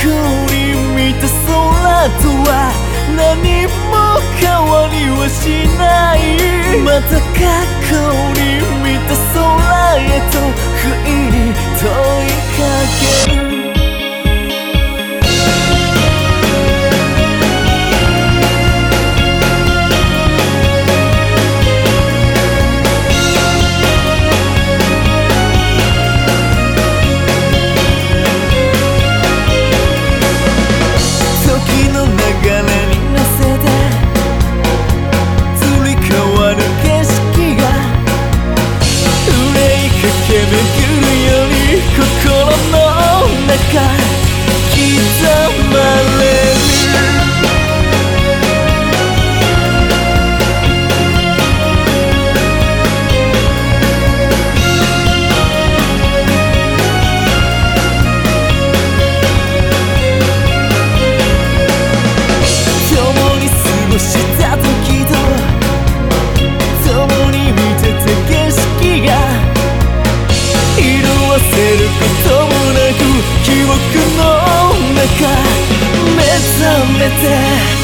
去に見た空とは何も変わりはしない。また過去に見た空へと不意憂い駆け巡るように心の中目覚めて